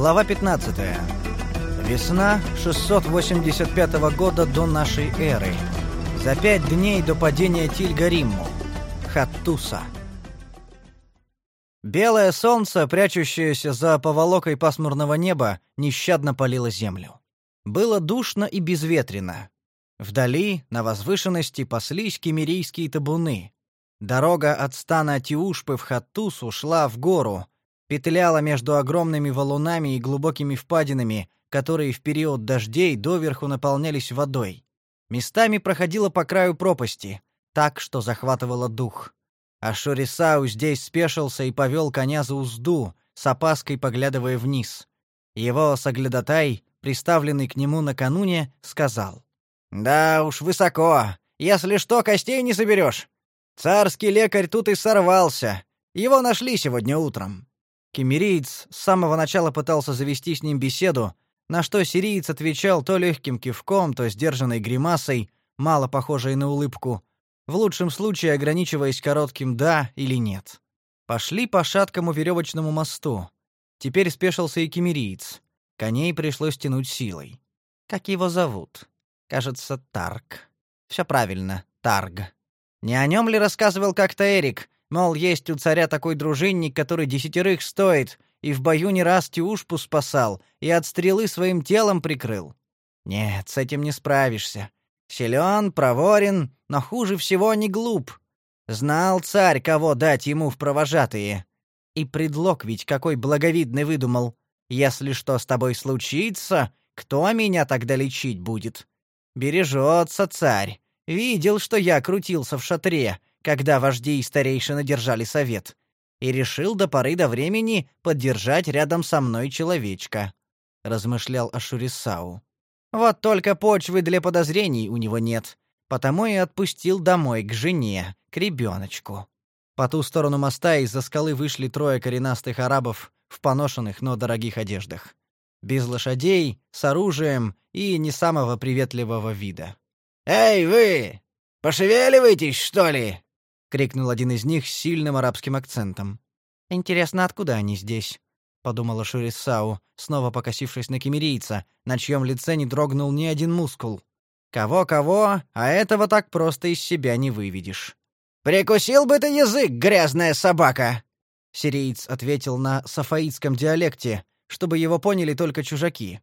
Глава 15. Весна 685 года до нашей эры. За пять дней до падения Тильгаримму. Хаттуса. Белое солнце, прячущееся за поволокой пасмурного неба, нещадно палило землю. Было душно и безветренно. Вдали, на возвышенности, паслись кемерийские табуны. Дорога от стана Тиушпы в Хаттусу шла в гору, петляла между огромными валунами и глубокими впадинами, которые в период дождей доверху наполнялись водой. Местами проходила по краю пропасти, так что захватывало дух. А Шурисау здесь спешился и повел коня за узду, с опаской поглядывая вниз. Его соглядатай, приставленный к нему накануне, сказал: "Да уж высоко. Если что, костей не соберешь. Царский лекарь тут и сорвался. Его нашли сегодня утром. Кемериец с самого начала пытался завести с ним беседу, на что сириец отвечал то легким кивком, то сдержанной гримасой, мало похожей на улыбку, в лучшем случае ограничиваясь коротким «да» или «нет». Пошли по шаткому веревочному мосту. Теперь спешился и кемериец. Коней пришлось тянуть силой. Как его зовут? Кажется, Тарк. Все правильно, Тарг. Не о нем ли рассказывал как-то Эрик, Мол, есть у царя такой дружинник, который десятерых стоит, и в бою не раз Тиушпу спасал, и от стрелы своим телом прикрыл. Нет, с этим не справишься. Силен, проворен, но хуже всего не глуп. Знал царь, кого дать ему в провожатые. И предлог ведь какой благовидный выдумал. Если что с тобой случится, кто меня тогда лечить будет? Бережется царь. Видел, что я крутился в шатре, когда вожди и старейшины держали совет, и решил до поры до времени поддержать рядом со мной человечка, размышлял Ашурисау. Вот только почвы для подозрений у него нет, потому и отпустил домой к жене, к ребеночку. По ту сторону моста из-за скалы вышли трое коренастых арабов в поношенных, но дорогих одеждах. Без лошадей, с оружием и не самого приветливого вида. «Эй, вы! Пошевеливайтесь, что ли?» Крикнул один из них с сильным арабским акцентом. Интересно, откуда они здесь? подумала Шурисау, снова покосившись на кемерийца, на чьем лице не дрогнул ни один мускул. Кого-кого, а этого так просто из себя не выведешь. Прикусил бы ты язык, грязная собака, сириец ответил на сафаитском диалекте, чтобы его поняли только чужаки.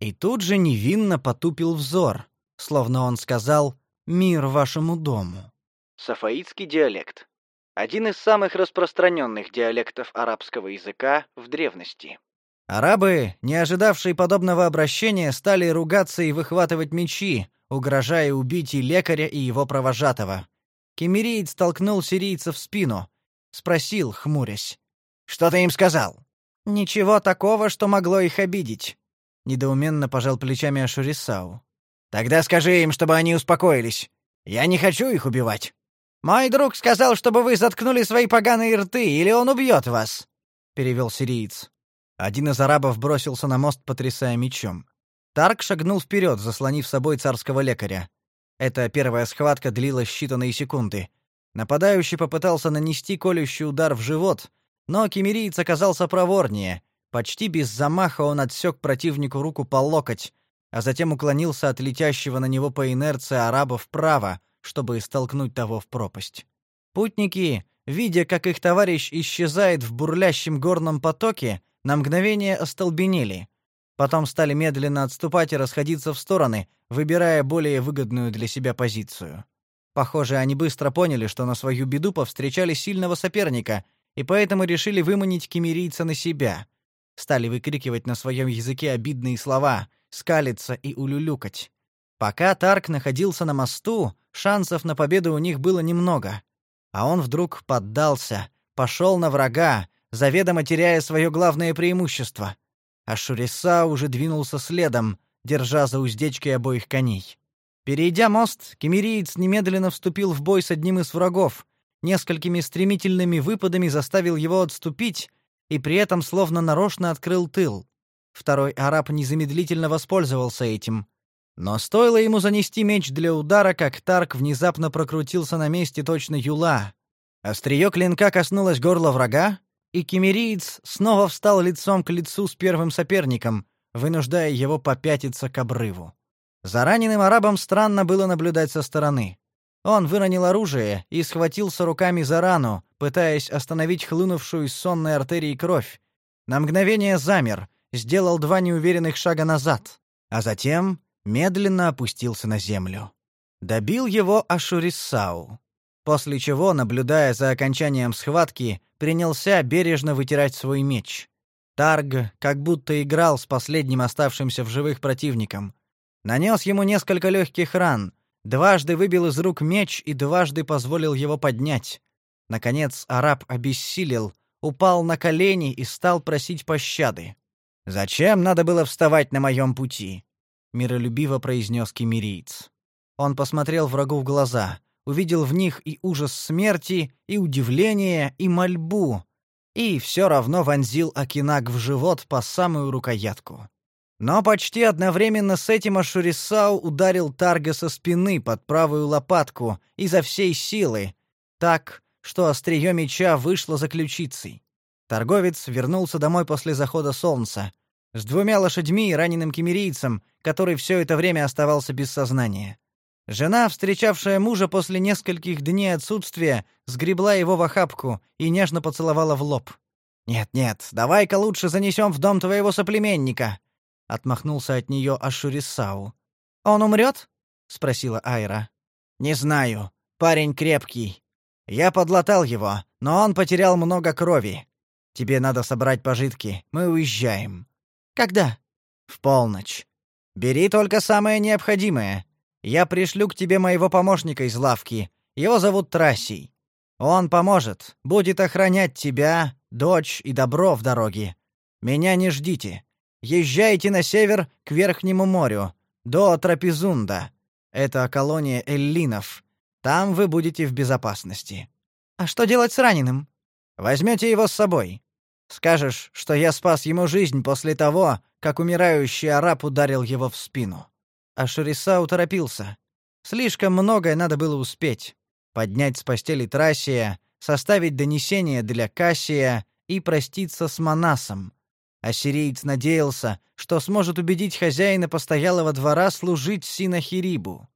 И тут же невинно потупил взор, словно он сказал: "Мир вашему дому". Сафаитский диалект. Один из самых распространенных диалектов арабского языка в древности. Арабы, не ожидавшие подобного обращения, стали ругаться и выхватывать мечи, угрожая убить и лекаря, и его провожатого. Кемериец толкнул сирийца в спину, спросил, хмурясь: "Что ты им сказал?" "Ничего такого, что могло их обидеть", недоуменно пожал плечами Ашурисау. "Тогда скажи им, чтобы они успокоились. Я не хочу их убивать". «Мой друг сказал, чтобы вы заткнули свои поганые рты, или он убьет вас», — перевел сириец. Один из арабов бросился на мост, потрясая мечом. Тарк шагнул вперед, заслонив собой царского лекаря. Эта первая схватка длилась считанные секунды. Нападающий попытался нанести колющий удар в живот, но кемериец оказался проворнее. Почти без замаха он отсек противнику руку по локоть, а затем уклонился от летящего на него по инерции араба вправо, чтобы столкнуть того в пропасть. Путники, видя, как их товарищ исчезает в бурлящем горном потоке, на мгновение остолбенели. Потом стали медленно отступать и расходиться в стороны, выбирая более выгодную для себя позицию. Похоже, они быстро поняли, что на свою беду повстречали сильного соперника, и поэтому решили выманить кемерийца на себя. Стали выкрикивать на своем языке обидные слова, скалиться и улюлюкать. Пока Тарк находился на мосту, шансов на победу у них было немного. А он вдруг поддался, пошел на врага, заведомо теряя свое главное преимущество. А Шуриса уже двинулся следом, держа за уздечки обоих коней. Перейдя мост, кемериец немедленно вступил в бой с одним из врагов, несколькими стремительными выпадами заставил его отступить и при этом словно нарочно открыл тыл. Второй араб незамедлительно воспользовался этим. Но стоило ему занести меч для удара, как Тарк внезапно прокрутился на месте точно юла. Острие клинка коснулось горла врага, и кемериец снова встал лицом к лицу с первым соперником, вынуждая его попятиться к обрыву. За раненым арабом странно было наблюдать со стороны. Он выронил оружие и схватился руками за рану, пытаясь остановить хлынувшую из сонной артерии кровь. На мгновение замер, сделал два неуверенных шага назад, а затем медленно опустился на землю. Добил его Ашурисау, после чего, наблюдая за окончанием схватки, принялся бережно вытирать свой меч. Тарг как будто играл с последним оставшимся в живых противником. Нанес ему несколько легких ран, дважды выбил из рук меч и дважды позволил его поднять. Наконец араб обессилел, упал на колени и стал просить пощады. «Зачем надо было вставать на моем пути?» — миролюбиво произнес кемериец. Он посмотрел врагу в глаза, увидел в них и ужас смерти, и удивление, и мольбу, и все равно вонзил Акинак в живот по самую рукоятку. Но почти одновременно с этим Ашурисау ударил Тарга со спины под правую лопатку изо всей силы, так, что острие меча вышло за ключицей. Торговец вернулся домой после захода солнца, с двумя лошадьми и раненым кемерийцем, который все это время оставался без сознания. Жена, встречавшая мужа после нескольких дней отсутствия, сгребла его в охапку и нежно поцеловала в лоб. «Нет-нет, давай-ка лучше занесем в дом твоего соплеменника», — отмахнулся от нее Ашурисау. «Он умрет?» — спросила Айра. «Не знаю. Парень крепкий. Я подлатал его, но он потерял много крови. Тебе надо собрать пожитки. Мы уезжаем». «Когда?» «В полночь. Бери только самое необходимое. Я пришлю к тебе моего помощника из лавки. Его зовут Трассий. Он поможет, будет охранять тебя, дочь и добро в дороге. Меня не ждите. Езжайте на север к Верхнему морю, до Трапезунда. Это колония эллинов. Там вы будете в безопасности. А что делать с раненым? Возьмете его с собой. Скажешь, что я спас ему жизнь после того, как умирающий араб ударил его в спину а Шерисау торопился. Слишком многое надо было успеть. Поднять с постели Трасия, составить донесение для Кассия и проститься с Манасом. Ассириец надеялся, что сможет убедить хозяина постоялого двора служить Синахирибу.